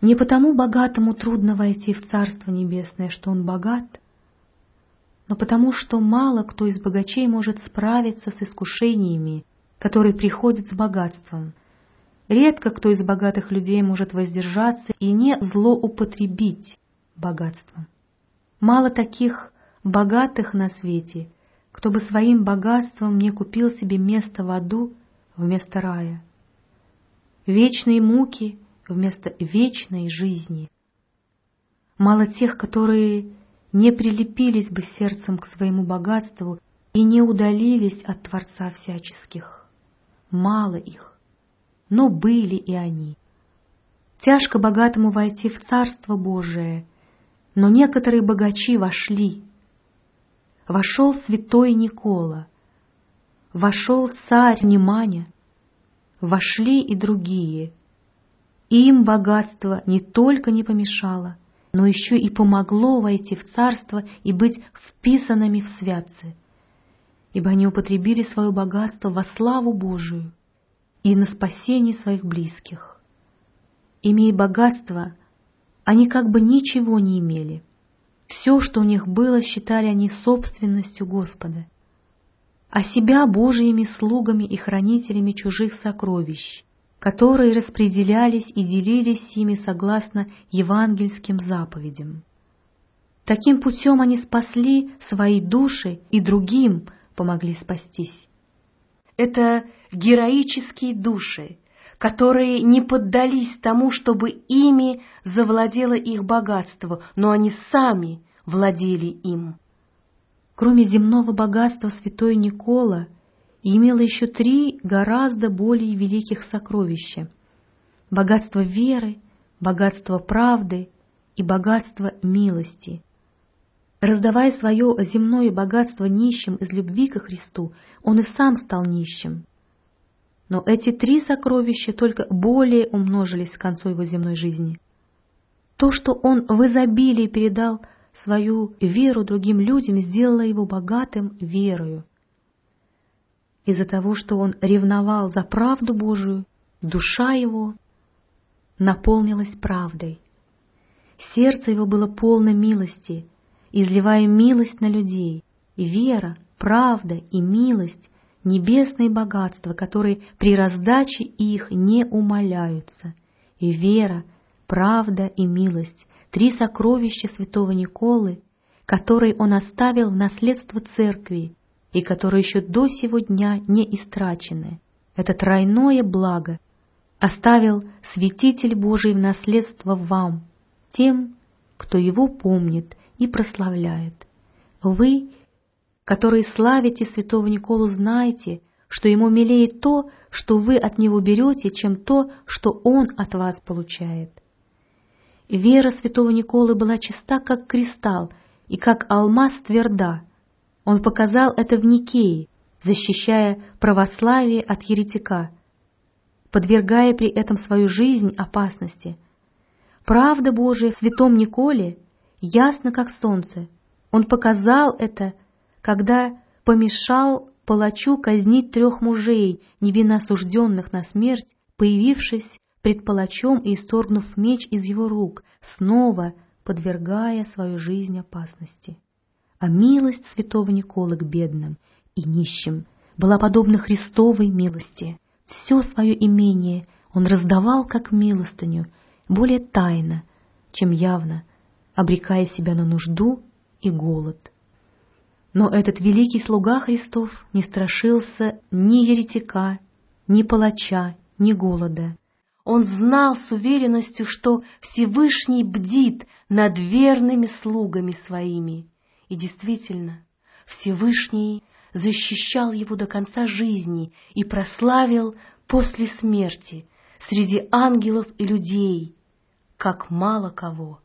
Не потому богатому трудно войти в Царство Небесное, что он богат, но потому что мало кто из богачей может справиться с искушениями, которые приходят с богатством. Редко кто из богатых людей может воздержаться и не злоупотребить богатством. Мало таких богатых на свете, кто бы своим богатством не купил себе место в аду вместо рая. Вечные муки вместо вечной жизни. Мало тех, которые не прилепились бы сердцем к своему богатству и не удалились от Творца всяческих. Мало их, но были и они. Тяжко богатому войти в Царство Божие, но некоторые богачи вошли. Вошел святой Никола, вошел царь Неманя, вошли и другие — им богатство не только не помешало, но еще и помогло войти в царство и быть вписанными в святцы, ибо они употребили свое богатство во славу Божию и на спасение своих близких. Имея богатство, они как бы ничего не имели. Все, что у них было, считали они собственностью Господа, а себя Божьими слугами и хранителями чужих сокровищ, которые распределялись и делились ими согласно евангельским заповедям. Таким путем они спасли свои души и другим помогли спастись. Это героические души, которые не поддались тому, чтобы ими завладело их богатство, но они сами владели им. Кроме земного богатства святой Никола – и имела еще три гораздо более великих сокровища — богатство веры, богатство правды и богатство милости. Раздавая свое земное богатство нищим из любви ко Христу, он и сам стал нищим. Но эти три сокровища только более умножились к концу его земной жизни. То, что он в изобилии передал свою веру другим людям, сделало его богатым верою. Из-за того, что он ревновал за правду Божию, душа его наполнилась правдой. Сердце его было полно милости, изливая милость на людей, и вера, правда и милость — небесные богатства, которые при раздаче их не умаляются. И вера, правда и милость — три сокровища святого Николы, которые он оставил в наследство церкви и которые еще до сего дня не истрачены. Это тройное благо оставил святитель Божий в наследство вам, тем, кто его помнит и прославляет. Вы, которые славите святого Николу, знаете, что ему милее то, что вы от него берете, чем то, что он от вас получает. Вера святого Николы была чиста, как кристалл, и как алмаз тверда, он показал это в Никее, защищая православие от еретика, подвергая при этом свою жизнь опасности. Правда Божия в святом Николе ясно как солнце. Он показал это, когда помешал палачу казнить трех мужей, невинно осужденных на смерть, появившись пред палачом и исторгнув меч из его рук, снова подвергая свою жизнь опасности а милость святого Николы к бедным и нищим была подобна Христовой милости. Все свое имение он раздавал как милостыню, более тайно, чем явно, обрекая себя на нужду и голод. Но этот великий слуга Христов не страшился ни еретика, ни палача, ни голода. Он знал с уверенностью, что Всевышний бдит над верными слугами своими, и действительно, Всевышний защищал его до конца жизни и прославил после смерти среди ангелов и людей, как мало кого.